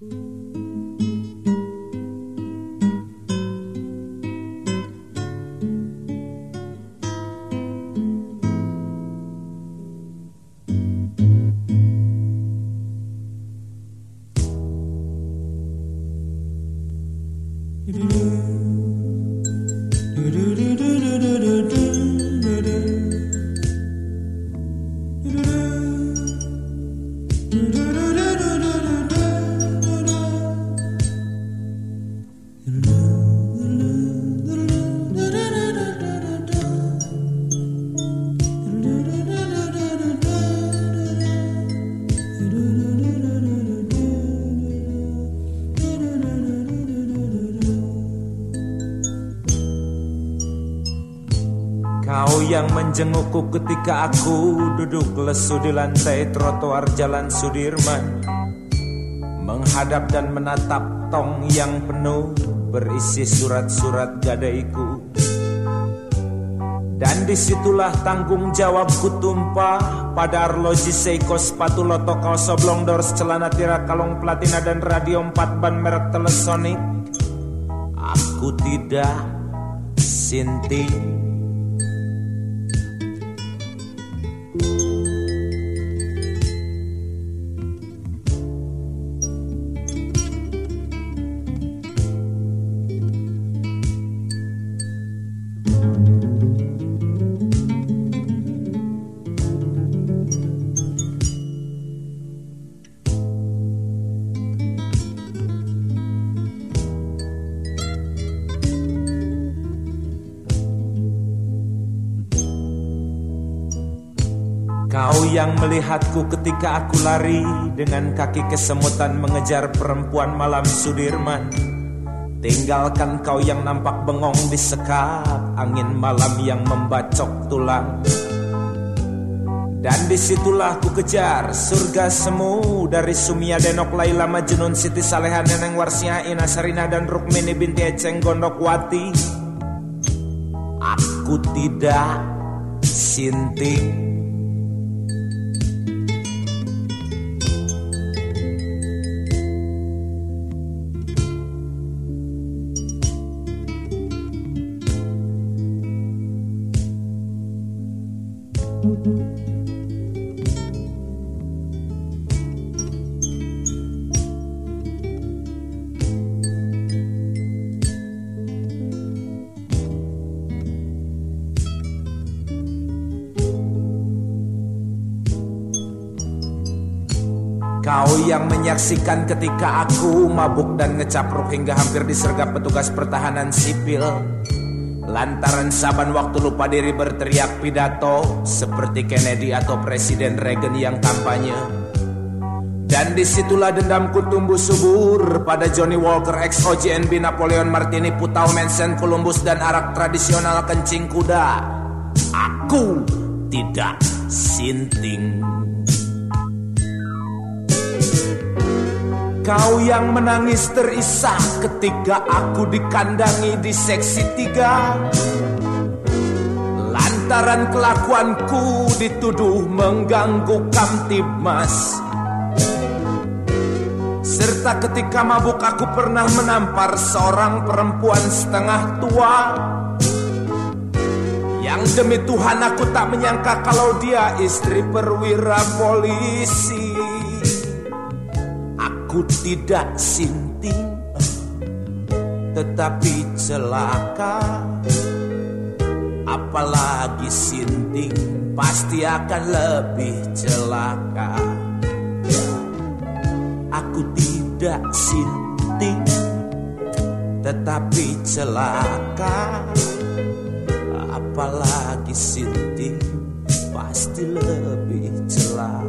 do do do Kau yang menjengukku ketika aku duduk lesu di lantai trotoar jalan Sudirman. Menghadap dan menatap tong yang penuh berisi surat-surat gadaiku. Dan di situlah tanggung jawabku tumpah pada arloji Seiko sepatu loto kaos oblong doors celana tira kalung platina dan radio 4 ban merek Telesonic Aku tidak sinting Kau yang melihatku ketika aku lari dengan kaki kesemutan mengejar perempuan malam Sudirman. Tinggalkan kau yang nampak bengong di sekap angin malam yang membacok tulang. Dan di situlah ku kejar surga semu dari Sumia Denok Laila Majnun Siti Saleha Neneng Warsia Ina Sarina dan Rukmini binti Eceng Gondokwati. Aku tidak sinting Kau yang menyaksikan ketika aku mabuk dan ngecapruk hingga hampir disergap petugas pertahanan sipil Lantaran saban waktu lupa diri berteriak pidato Seperti Kennedy atau Presiden Reagan yang kampanye. Dan di situlah dendamku tumbuh subur Pada Johnny Walker, ex-OJNB, Napoleon Martini, Putau, Mensen, Columbus Dan arak tradisional kencing kuda. Aku tidak sinting Kau yang menangis terisak ketika aku dikandangi di seksi tiga. Lantaran kelakuanku dituduh mengganggu kamtibmas Serta ketika mabuk aku pernah menampar seorang perempuan setengah tua. Yang demi Tuhan aku tak menyangka kalau dia istri perwira polisi Aku tidak sinting Tetapi celaka. Apalagi sinting Pasti akan lebih celaka. Aku tidak sinting Tetapi celaka. Apalagi sinting Pasti lebih celaka